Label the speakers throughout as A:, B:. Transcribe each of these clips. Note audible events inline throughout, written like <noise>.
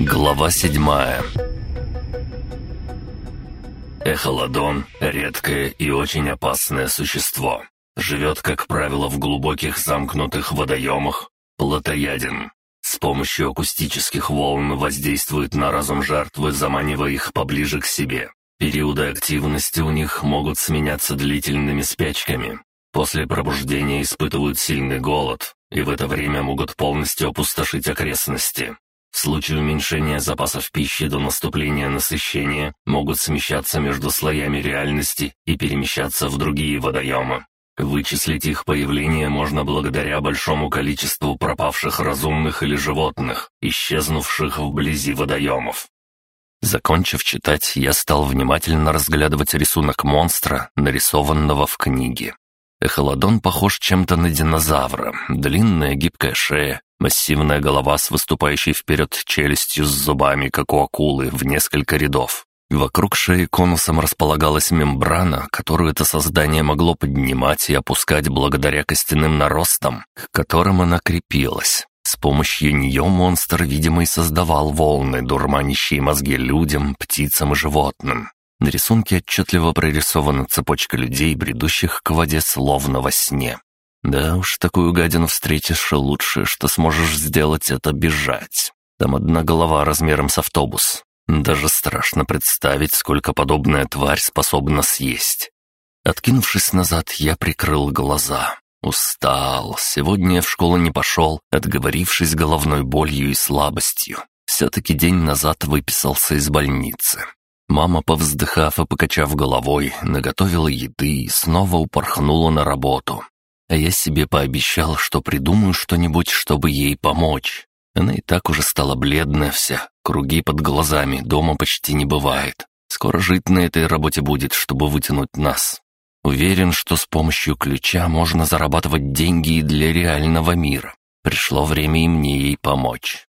A: Глава седьмая Эхолодон — редкое и очень опасное существо. Живет, как правило, в глубоких замкнутых водоемах, плотояден. С помощью акустических волн воздействует на разум жертвы, заманивая их поближе к себе. Периоды активности у них могут сменяться длительными спячками. После пробуждения испытывают сильный голод, и в это время могут полностью опустошить окрестности. В случае уменьшения запасов пищи до наступления насыщения могут смещаться между слоями реальности и перемещаться в другие водоемы. Вычислить их появление можно благодаря большому количеству пропавших разумных или животных, исчезнувших вблизи водоемов. Закончив читать, я стал внимательно разглядывать рисунок монстра, нарисованного в книге. Эхолодон похож чем-то на динозавра. Длинная гибкая шея, массивная голова с выступающей вперед челюстью с зубами, как у акулы, в несколько рядов. Вокруг шеи конусом располагалась мембрана, которую это создание могло поднимать и опускать благодаря костяным наростам, к которым она крепилась. С помощью нее монстр, видимо, и создавал волны, дурманящие мозги людям, птицам и животным. На рисунке отчетливо прорисована цепочка людей, бредущих к воде словно во сне. Да уж, такую гадину встретишь, и лучше, что сможешь сделать, это бежать. Там одна голова размером с автобус. Даже страшно представить, сколько подобная тварь способна съесть. Откинувшись назад, я прикрыл глаза. Устал. Сегодня я в школу не пошел, отговорившись головной болью и слабостью. Все-таки день назад выписался из больницы. Мама, повздыхав и покачав головой, наготовила еды и снова упорхнула на работу. А я себе пообещал, что придумаю что-нибудь, чтобы ей помочь. Она и так уже стала бледная вся, круги под глазами, дома почти не бывает. Скоро жить на этой работе будет, чтобы вытянуть нас. Уверен, что с помощью ключа можно зарабатывать деньги и для реального мира. Пришло время и мне ей помочь.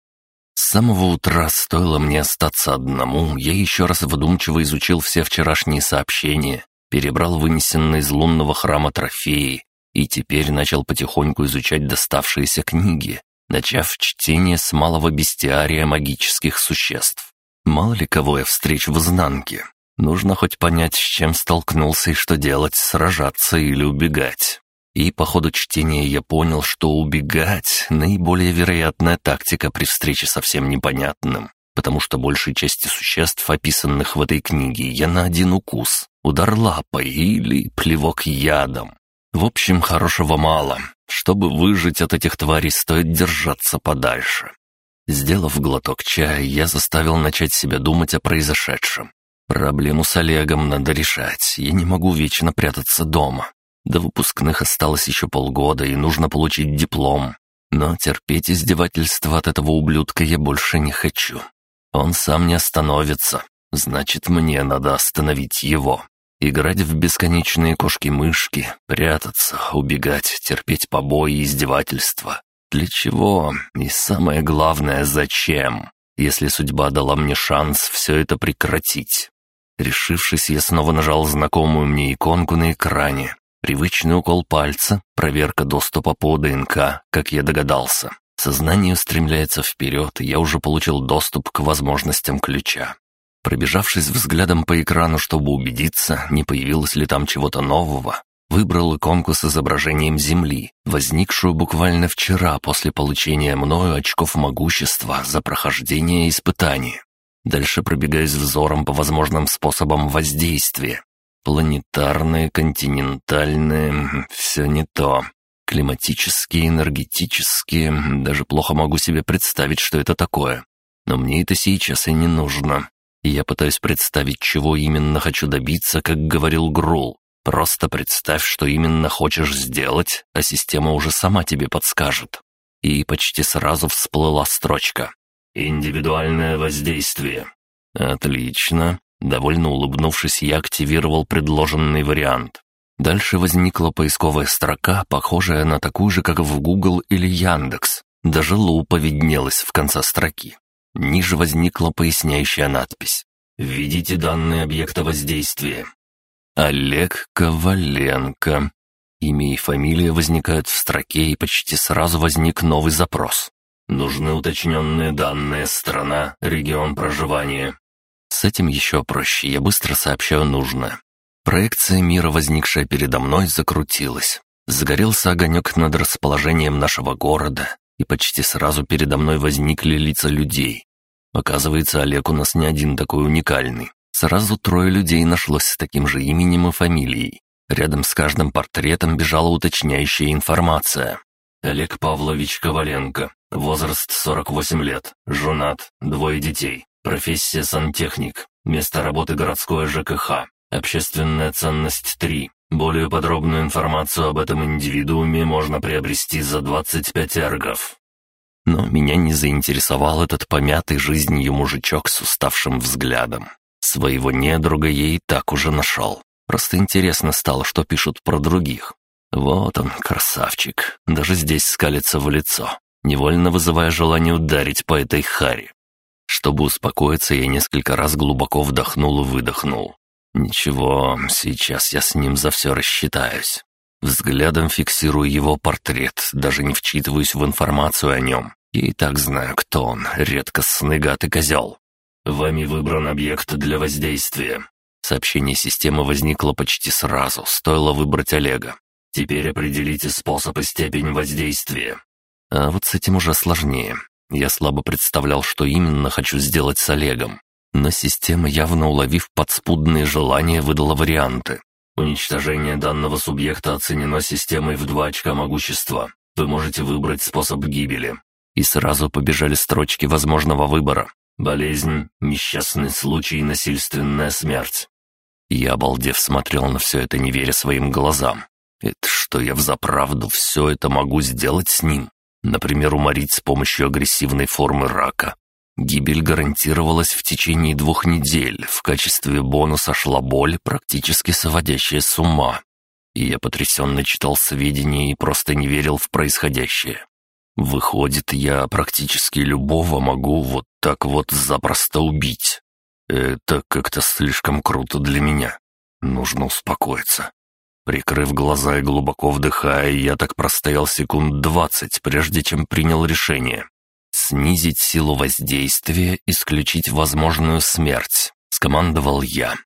A: С самого утра стоило мне остаться одному, я еще раз вдумчиво изучил все вчерашние сообщения, перебрал вынесенные из лунного храма трофеи и теперь начал потихоньку изучать доставшиеся книги, начав чтение с малого бестиария магических существ. Мало ли кого я встречу в изнанке. Нужно хоть понять, с чем столкнулся и что делать, сражаться или убегать. И по ходу чтения я понял, что убегать — наиболее вероятная тактика при встрече со всем непонятным, потому что большей части существ, описанных в этой книге, я на один укус, удар лапой или плевок ядом. В общем, хорошего мало. Чтобы выжить от этих тварей, стоит держаться подальше. Сделав глоток чая, я заставил начать себя думать о произошедшем. Проблему с Олегом надо решать, я не могу вечно прятаться дома. До выпускных осталось еще полгода, и нужно получить диплом. Но терпеть издевательства от этого ублюдка я больше не хочу. Он сам не остановится, значит, мне надо остановить его. Играть в бесконечные кошки-мышки, прятаться, убегать, терпеть побои и издевательства. Для чего? И самое главное, зачем? Если судьба дала мне шанс все это прекратить. Решившись, я снова нажал знакомую мне иконку на экране. Привычный укол пальца, проверка доступа по ДНК, как я догадался. Сознание устремляется вперед, и я уже получил доступ к возможностям ключа. Пробежавшись взглядом по экрану, чтобы убедиться, не появилось ли там чего-то нового, выбрал иконку с изображением Земли, возникшую буквально вчера после получения мною очков могущества за прохождение испытания. Дальше пробегаюсь взором по возможным способам воздействия, Планетарные, континентальные, все не то. Климатические, энергетические, даже плохо могу себе представить, что это такое. Но мне это сейчас и не нужно. я пытаюсь представить, чего именно хочу добиться, как говорил Грул. Просто представь, что именно хочешь сделать, а система уже сама тебе подскажет. И почти сразу всплыла строчка. «Индивидуальное воздействие». «Отлично. Довольно улыбнувшись, я активировал предложенный вариант. Дальше возникла поисковая строка, похожая на такую же, как в Google или Яндекс. Даже лупа виднелась в конце строки. Ниже возникла поясняющая надпись. «Введите данные объекта воздействия». Олег Коваленко. Имя и фамилия возникают в строке, и почти сразу возник новый запрос. Нужны уточненные данные, страна, регион проживания. С этим еще проще, я быстро сообщаю нужное. Проекция мира, возникшая передо мной, закрутилась. Загорелся огонек над расположением нашего города, и почти сразу передо мной возникли лица людей. Оказывается, Олег у нас не один такой уникальный. Сразу трое людей нашлось с таким же именем и фамилией. Рядом с каждым портретом бежала уточняющая информация. Олег Павлович Коваленко, возраст 48 лет, женат, двое детей, профессия сантехник, место работы городское ЖКХ, общественная ценность 3, более подробную информацию об этом индивидууме можно приобрести за 25 эргов. Но меня не заинтересовал этот помятый жизнью мужичок с уставшим взглядом. Своего недруга я и так уже нашел. Просто интересно стало, что пишут про других. Вот он, красавчик. Даже здесь скалится в лицо, невольно вызывая желание ударить по этой харе. Чтобы успокоиться, я несколько раз глубоко вдохнул и выдохнул. Ничего, сейчас я с ним за все рассчитаюсь. Взглядом фиксирую его портрет, даже не вчитываюсь в информацию о нем. Я и так знаю, кто он, редкостный гад и козел. Вами выбран объект для воздействия. Сообщение системы возникло почти сразу, стоило выбрать Олега. Теперь определите способ и степень воздействия. А вот с этим уже сложнее. Я слабо представлял, что именно хочу сделать с Олегом но система, явно уловив подспудные желания, выдала варианты. Уничтожение данного субъекта оценено системой в два очка могущества. Вы можете выбрать способ гибели. И сразу побежали строчки возможного выбора. Болезнь, несчастный случай, насильственная смерть. Я, обалдев, смотрел на все это, не веря своим глазам. Это что, я взаправду все это могу сделать с ним? Например, уморить с помощью агрессивной формы рака, Гибель гарантировалась в течение двух недель, в качестве бонуса шла боль, практически сводящая с ума. И я потрясенно читал сведения и просто не верил в происходящее. Выходит, я практически любого могу вот так вот запросто убить. Это как-то слишком круто для меня. Нужно успокоиться. Прикрыв глаза и глубоко вдыхая, я так простоял секунд двадцать, прежде чем принял решение. «Снизить силу воздействия, исключить возможную смерть», — скомандовал я.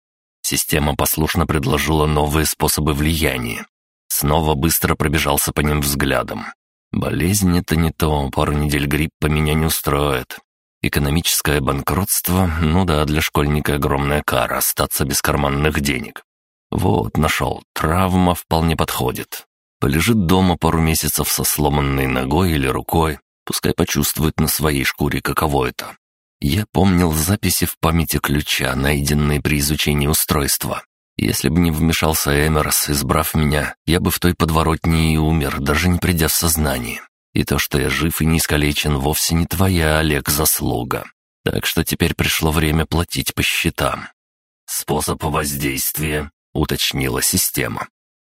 A: Система послушно предложила новые способы влияния. Снова быстро пробежался по ним взглядом. Болезнь — это не то, пару недель гриппа меня не устроит. Экономическое банкротство, ну да, для школьника огромная кара остаться без карманных денег. Вот, нашел, травма вполне подходит. Полежит дома пару месяцев со сломанной ногой или рукой, Пускай почувствует на своей шкуре, каково это. Я помнил записи в памяти ключа, найденные при изучении устройства. Если бы не вмешался Эмерс, избрав меня, я бы в той подворотне и умер, даже не придя в сознание. И то, что я жив и не искалечен, вовсе не твоя, Олег, заслуга. Так что теперь пришло время платить по счетам. «Способ воздействия», — уточнила система.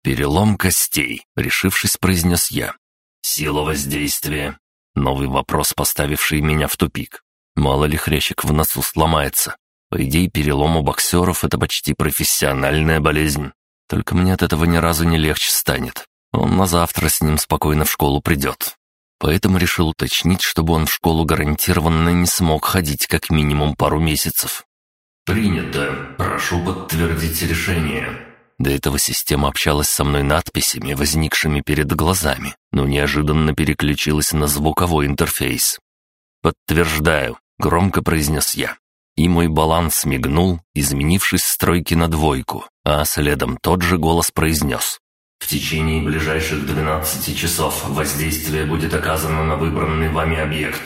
A: «Перелом костей», — решившись, произнес я. «Сила воздействия, Новый вопрос, поставивший меня в тупик. Мало ли хрящик в носу сломается. По идее, перелом у боксеров — это почти профессиональная болезнь. Только мне от этого ни разу не легче станет. Он на завтра с ним спокойно в школу придет. Поэтому решил уточнить, чтобы он в школу гарантированно не смог ходить как минимум пару месяцев. «Принято. Прошу подтвердить решение». До этого система общалась со мной надписями, возникшими перед глазами, но неожиданно переключилась на звуковой интерфейс. «Подтверждаю», — громко произнес я. И мой баланс мигнул, изменившись с тройки на двойку, а следом тот же голос произнес. «В течение ближайших 12 часов воздействие будет оказано на выбранный вами объект».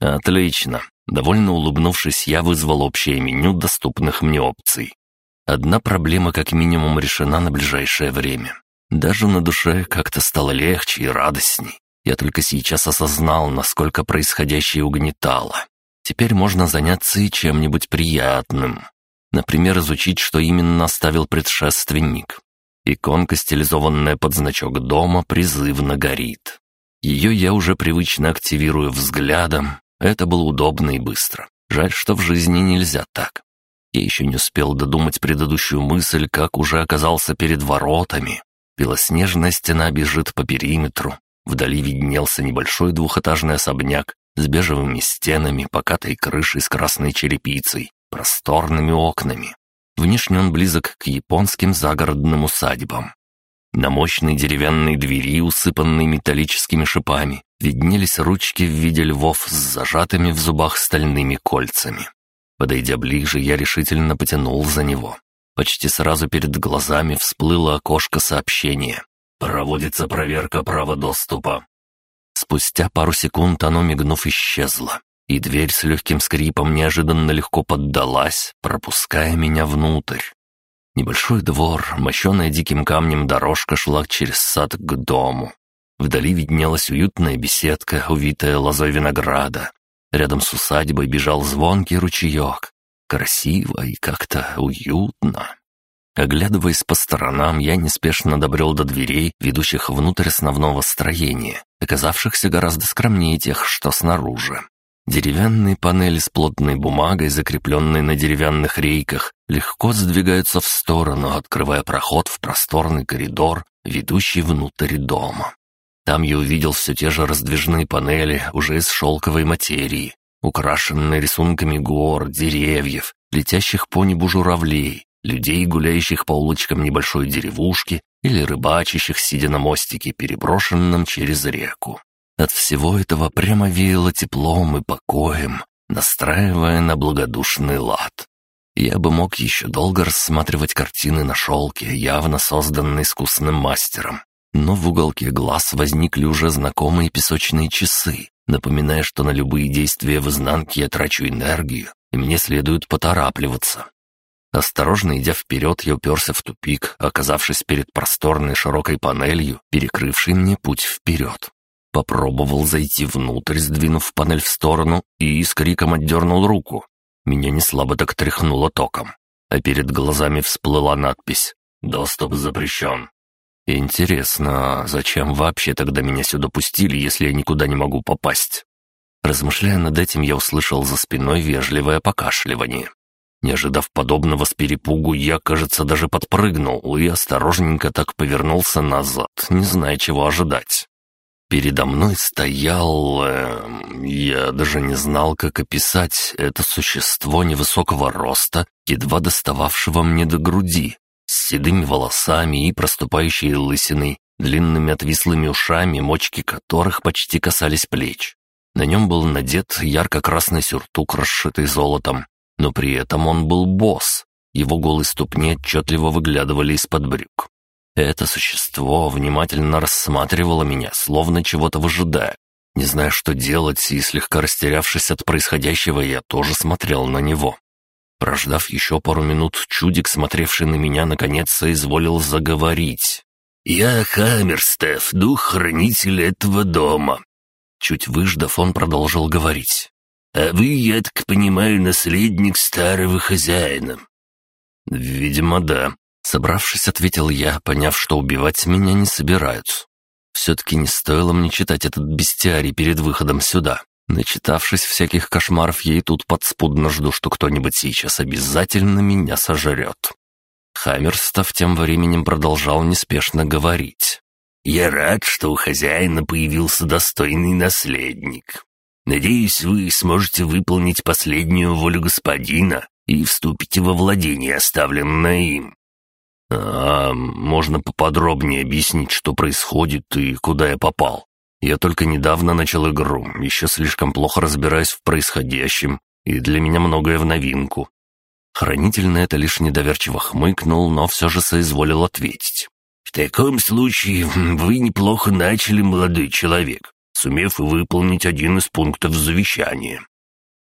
A: «Отлично». Довольно улыбнувшись, я вызвал общее меню доступных мне опций. Одна проблема как минимум решена на ближайшее время. Даже на душе как-то стало легче и радостней. Я только сейчас осознал, насколько происходящее угнетало. Теперь можно заняться и чем-нибудь приятным. Например, изучить, что именно оставил предшественник. Иконка, стилизованная под значок дома, призывно горит. Ее я уже привычно активирую взглядом. Это было удобно и быстро. Жаль, что в жизни нельзя так. Я еще не успел додумать предыдущую мысль, как уже оказался перед воротами. Белоснежная стена бежит по периметру. Вдали виднелся небольшой двухэтажный особняк с бежевыми стенами, покатой крышей с красной черепицей, просторными окнами. Внешне он близок к японским загородным усадьбам. На мощной деревянной двери, усыпанной металлическими шипами, виднелись ручки в виде львов с зажатыми в зубах стальными кольцами. Подойдя ближе, я решительно потянул за него. Почти сразу перед глазами всплыло окошко сообщения. «Проводится проверка права доступа». Спустя пару секунд оно, мигнув, исчезло, и дверь с легким скрипом неожиданно легко поддалась, пропуская меня внутрь. Небольшой двор, мощенная диким камнем дорожка шла через сад к дому. Вдали виднелась уютная беседка, увитая лозой винограда. Рядом с усадьбой бежал звонкий ручеек. Красиво и как-то уютно. Оглядываясь по сторонам, я неспешно добрел до дверей, ведущих внутрь основного строения, оказавшихся гораздо скромнее тех, что снаружи. Деревянные панели с плотной бумагой, закрепленные на деревянных рейках, легко сдвигаются в сторону, открывая проход в просторный коридор, ведущий внутрь дома. Там я увидел все те же раздвижные панели, уже из шелковой материи, украшенные рисунками гор, деревьев, летящих по небу журавлей, людей, гуляющих по улочкам небольшой деревушки или рыбачащих, сидя на мостике, переброшенном через реку. От всего этого прямо веяло теплом и покоем, настраивая на благодушный лад. Я бы мог еще долго рассматривать картины на шелке, явно созданные искусным мастером. Но в уголке глаз возникли уже знакомые песочные часы, напоминая, что на любые действия в изнанке я трачу энергию, и мне следует поторапливаться. Осторожно идя вперед, я уперся в тупик, оказавшись перед просторной широкой панелью, перекрывшей мне путь вперед. Попробовал зайти внутрь, сдвинув панель в сторону, и с криком отдернул руку. Меня не слабо так тряхнуло током, а перед глазами всплыла надпись «Доступ запрещен». Интересно, зачем вообще тогда меня сюда пустили, если я никуда не могу попасть? Размышляя над этим, я услышал за спиной вежливое покашливание. Не ожидав подобного с перепугу, я, кажется, даже подпрыгнул и осторожненько так повернулся назад, не зная, чего ожидать. Передо мной стоял... Э, я даже не знал, как описать это существо невысокого роста, едва достававшего мне до груди, с седыми волосами и проступающей лысиной, длинными отвислыми ушами, мочки которых почти касались плеч. На нем был надет ярко-красный сюртук, расшитый золотом, но при этом он был босс. Его голые ступни отчетливо выглядывали из-под брюк. Это существо внимательно рассматривало меня, словно чего-то выжидая. Не зная, что делать, и слегка растерявшись от происходящего, я тоже смотрел на него. Прождав еще пару минут, чудик, смотревший на меня, наконец соизволил заговорить. «Я Хаммерстеф, дух-хранитель этого дома». Чуть выждав, он продолжил говорить. «А вы, я так понимаю, наследник старого хозяина». «Видимо, да», Собравшись, ответил я, поняв, что убивать меня не собираются. Все-таки не стоило мне читать этот бестиарий перед выходом сюда. Начитавшись всяких кошмаров, и тут подспудно жду, что кто-нибудь сейчас обязательно меня сожрет. Хаммерстов тем временем продолжал неспешно говорить. «Я рад, что у хозяина появился достойный наследник. Надеюсь, вы сможете выполнить последнюю волю господина и вступите во владение, оставленное им. «А можно поподробнее объяснить, что происходит и куда я попал? Я только недавно начал игру, еще слишком плохо разбираюсь в происходящем, и для меня многое в новинку». Хранитель на это лишь недоверчиво хмыкнул, но все же соизволил ответить. «В таком случае вы неплохо начали, молодой человек, сумев выполнить один из пунктов завещания».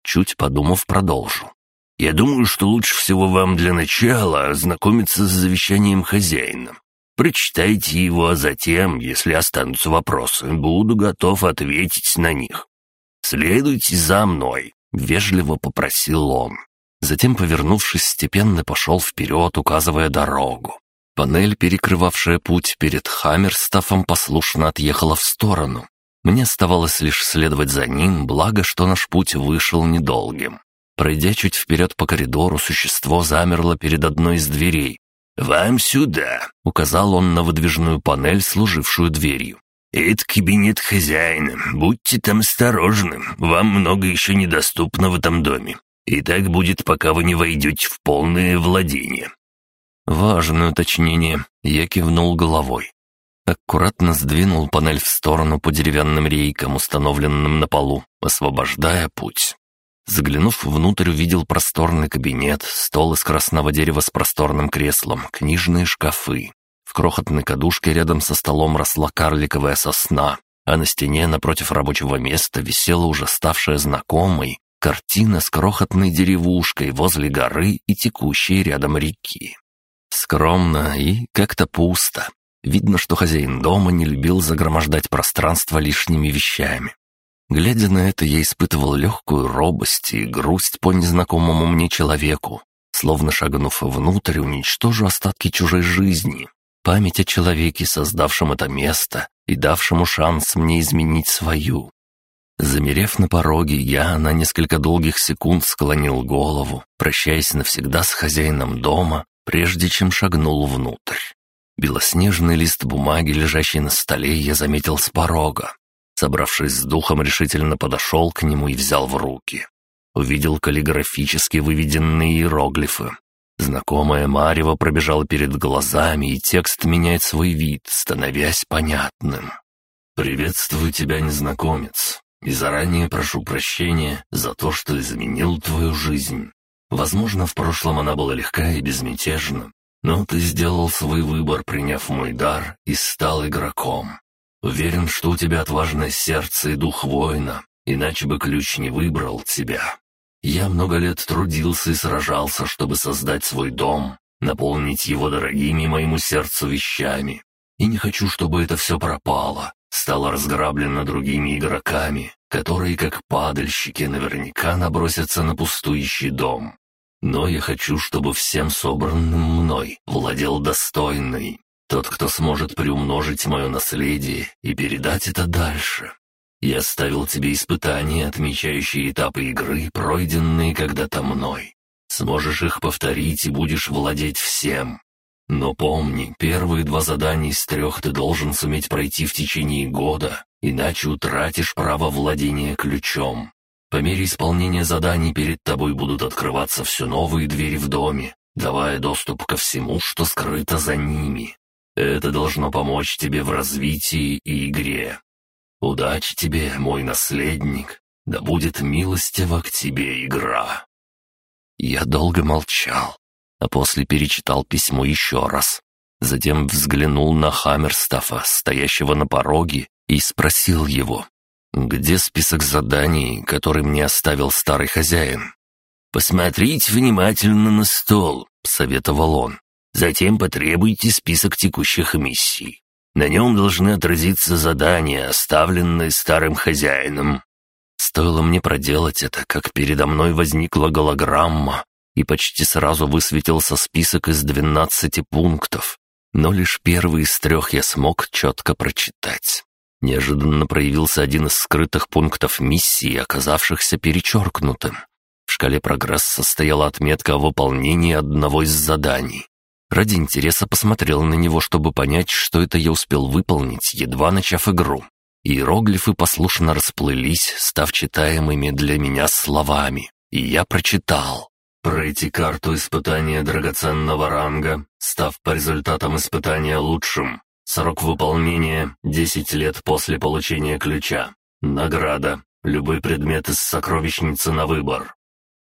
A: Чуть подумав, продолжил. Я думаю, что лучше всего вам для начала ознакомиться с завещанием хозяина. Прочитайте его, а затем, если останутся вопросы, буду готов ответить на них. Следуйте за мной», — вежливо попросил он. Затем, повернувшись, степенно пошел вперед, указывая дорогу. Панель, перекрывавшая путь перед Хаммерстафом, послушно отъехала в сторону. Мне оставалось лишь следовать за ним, благо, что наш путь вышел недолгим. Пройдя чуть вперед по коридору, существо замерло перед одной из дверей. «Вам сюда», — указал он на выдвижную панель, служившую дверью. «Это кабинет хозяина. Будьте там осторожны. Вам много еще недоступно в этом доме. И так будет, пока вы не войдете в полное владение».
B: Важное уточнение. Я кивнул головой. Аккуратно сдвинул панель в сторону по деревянным рейкам, установленным на полу, освобождая путь. Заглянув внутрь, увидел просторный кабинет, стол из красного дерева с просторным креслом, книжные шкафы. В крохотной кадушке рядом со столом росла карликовая сосна, а на стене напротив рабочего места висела уже ставшая знакомой картина с крохотной деревушкой возле горы и текущей рядом реки. Скромно и как-то пусто. Видно, что хозяин дома не любил загромождать пространство лишними вещами. Глядя на это, я испытывал легкую робость и грусть по незнакомому мне человеку, словно шагнув внутрь, уничтожу остатки чужой жизни, память о человеке, создавшем это место и давшему шанс мне изменить свою. Замерев на пороге, я на несколько долгих секунд склонил голову, прощаясь навсегда с хозяином дома, прежде чем шагнул внутрь. Белоснежный лист бумаги, лежащий на столе, я заметил с порога. Собравшись с духом, решительно подошел к нему и взял в руки. Увидел каллиграфически выведенные иероглифы. Знакомое марево пробежало перед глазами, и текст меняет свой вид, становясь понятным. «Приветствую тебя, незнакомец, и заранее прошу прощения за то, что изменил твою жизнь. Возможно, в прошлом она была легка и безмятежна, но ты сделал свой выбор, приняв мой дар, и стал игроком. Уверен, что у тебя отважное сердце и дух воина, иначе бы ключ не выбрал тебя. Я много лет трудился и сражался, чтобы создать свой дом, наполнить его дорогими моему сердцу вещами. И не хочу, чтобы это все пропало, стало разграблено другими игроками, которые, как падальщики, наверняка набросятся на пустующий дом. Но я хочу, чтобы всем собранным мной владел достойный, тот, кто сможет приумножить мое наследие и передать это дальше. Я ставил тебе испытания, отмечающие этапы игры, пройденные когда-то мной. Сможешь их повторить и будешь владеть всем. Но помни, первые два задания из трех ты должен суметь пройти в течение года, иначе утратишь право владения ключом. По мере исполнения заданий перед тобой будут открываться все новые двери в доме, давая доступ ко всему, что скрыто за ними. Это должно помочь тебе в развитии и игре. Удачи тебе, мой наследник, да будет милостива к тебе игра». Я долго молчал, а после перечитал письмо еще раз. Затем взглянул на Хаммерстафа, стоящего на пороге, и спросил его, где список заданий, который мне оставил старый хозяин. «Посмотрите внимательно на стол», — советовал он. Затем потребуйте список текущих миссий. На нем должны отразиться задания, оставленные старым хозяином. Стоило мне проделать это, как передо мной возникла голограмма, и почти сразу высветился список из двенадцати пунктов, но лишь первый из трех я смог четко прочитать. Неожиданно проявился один из скрытых пунктов миссии, оказавшихся перечеркнутым. В шкале прогресса стояла отметка о выполнении одного из заданий. Ради интереса посмотрел на него, чтобы понять, что это я успел выполнить, едва начав игру. Иероглифы послушно расплылись, став читаемыми для меня словами. И я прочитал. «Пройти карту испытания драгоценного ранга, став по результатам испытания лучшим. Срок выполнения — 10 лет после получения ключа. Награда — любой предмет из сокровищницы на выбор».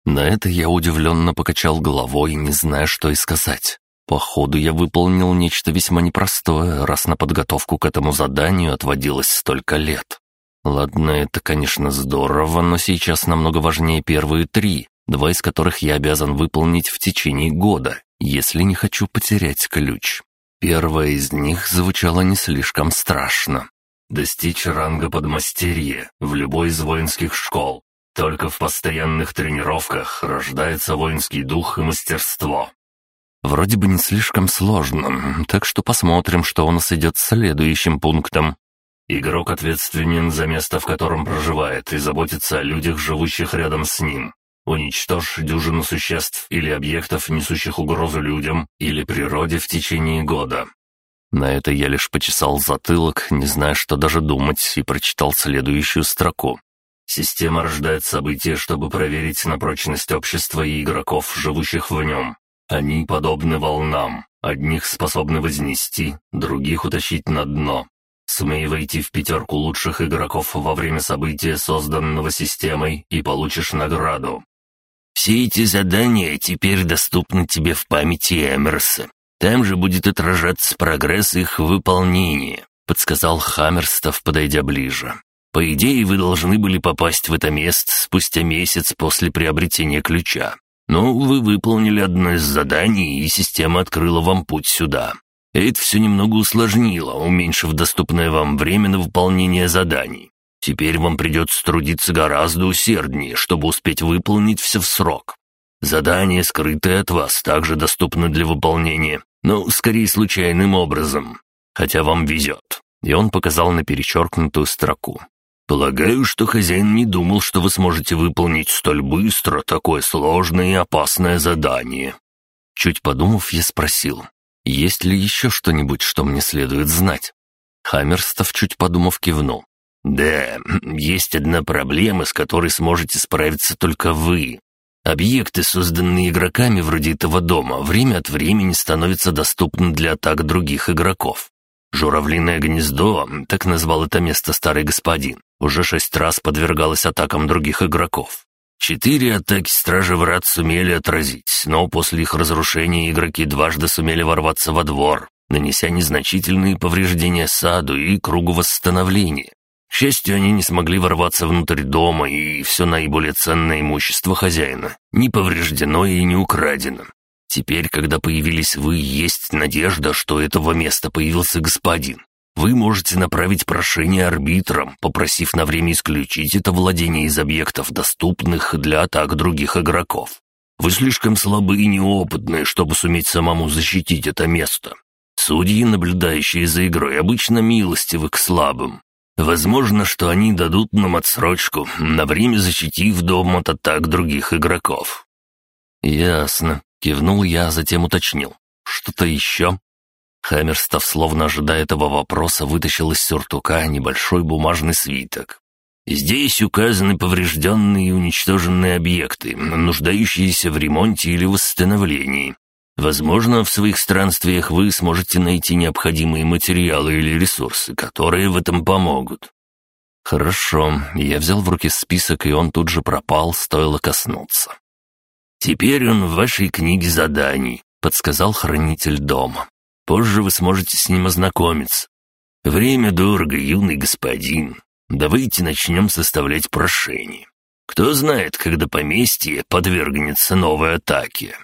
B: На это я удивленно покачал головой, не зная, что и сказать. Походу, я выполнил нечто весьма непростое, раз на подготовку к этому заданию отводилось столько лет. Ладно, это, конечно, здорово, но сейчас намного важнее первые три, два из которых я обязан выполнить в течение года, если не хочу потерять ключ. Первая из них звучала не слишком страшно. Достичь ранга подмастерья в любой из воинских школ. Только в постоянных тренировках рождается воинский дух и мастерство. Вроде бы не слишком сложно, так что посмотрим, что у нас идет следующим пунктом. Игрок ответственен за место, в котором проживает, и заботится о людях, живущих рядом с ним.
A: Уничтожь дюжину существ или объектов, несущих угрозу людям или природе в течение года.
B: На это я лишь почесал затылок, не зная, что даже думать, и прочитал следующую строку.
A: Система рождает события, чтобы проверить на прочность общества и игроков, живущих в нем. Они подобны волнам. Одних способны вознести, других утащить на дно. Сумей войти в пятерку лучших игроков во время события, созданного системой, и получишь награду.
C: Все эти задания теперь доступны тебе в памяти Эмерса. Там же будет отражаться прогресс их выполнения», — подсказал Хаммерстов, подойдя ближе. «По идее, вы должны были попасть в это место спустя месяц после приобретения ключа. Но вы выполнили одно из заданий, и система открыла вам путь сюда. Это все немного усложнило, уменьшив доступное вам время на выполнение заданий. Теперь вам придется трудиться гораздо усерднее, чтобы успеть выполнить все в срок. Задания, скрытые от вас, также доступны для выполнения, но скорее случайным образом. Хотя вам везет». И он показал на перечеркнутую строку. «Полагаю, что хозяин не думал, что вы сможете выполнить столь быстро такое сложное и опасное задание».
B: Чуть подумав, я спросил, есть ли еще что-нибудь, что мне следует знать? Хаммерстов, чуть подумав, кивнул.
C: «Да, <clears throat> есть одна проблема, с которой сможете справиться только вы. Объекты, созданные игроками вроде этого дома, время от времени становятся доступны для атак других игроков. Журавлиное гнездо, так назвал это место старый господин, уже шесть раз подвергалось атакам других игроков. Четыре атаки Стражи Врат сумели отразить, но после их разрушения игроки дважды сумели ворваться во двор, нанеся незначительные повреждения саду и кругу восстановления. К счастью, они не смогли ворваться внутрь дома, и все наиболее ценное имущество хозяина не повреждено и не украдено. Теперь, когда появились вы, есть надежда, что этого места появился господин. Вы можете направить прошение арбитрам, попросив на время исключить это владение из объектов, доступных для атак других игроков. Вы слишком слабы и неопытны, чтобы суметь самому защитить это место. Судьи, наблюдающие за игрой, обычно милостивы к слабым, Возможно, что они дадут нам отсрочку, на время защитив дом от атак других игроков».
B: «Ясно», — кивнул я, затем уточнил. «Что-то еще?» Хаммерстов, словно ожидая этого вопроса, вытащил из сюртука небольшой бумажный свиток.
C: «Здесь указаны поврежденные и уничтоженные объекты, нуждающиеся в ремонте или восстановлении. Возможно, в своих странствиях вы сможете найти необходимые материалы или ресурсы, которые в этом помогут».
B: «Хорошо». Я взял в руки список, и он тут же пропал, стоило коснуться.
C: «Теперь он в вашей книге заданий», — подсказал хранитель дома. «Позже вы сможете с ним ознакомиться. Время дорого, юный господин. Давайте начнем составлять прошение. Кто знает, когда поместье подвергнется новой атаке».